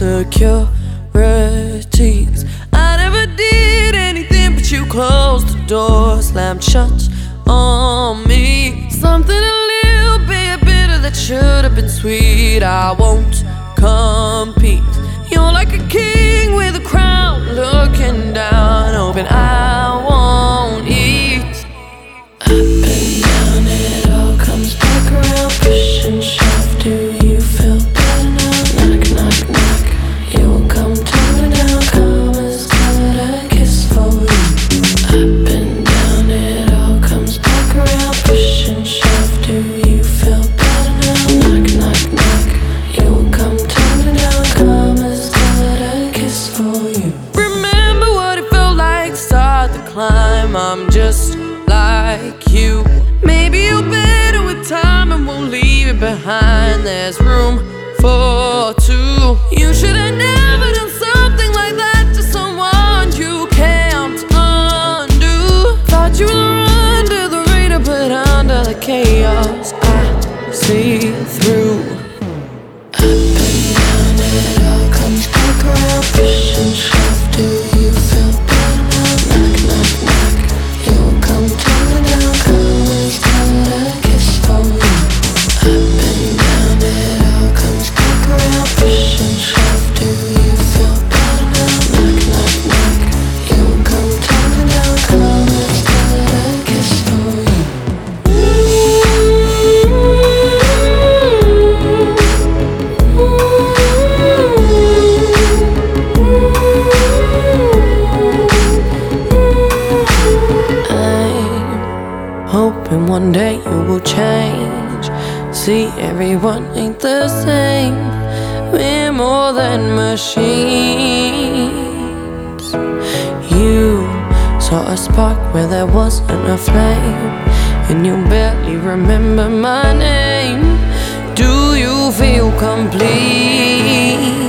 insecurities. I never did anything, but you closed the door, slammed shut on me. Something a little bit bitter that should have been sweet. I won't start the climb. I'm just like you. Maybe you're better with time and we'll leave it behind. There's room for two. You should have never done something like that to someone you can't undo. Thought you were under the radar, but under the chaos, I see through. Up and down, it all comes back around. One day you will change. See, everyone ain't the same. We're more than machines. You saw a spark where there wasn't a flame, and you barely remember my name. Do you feel complete?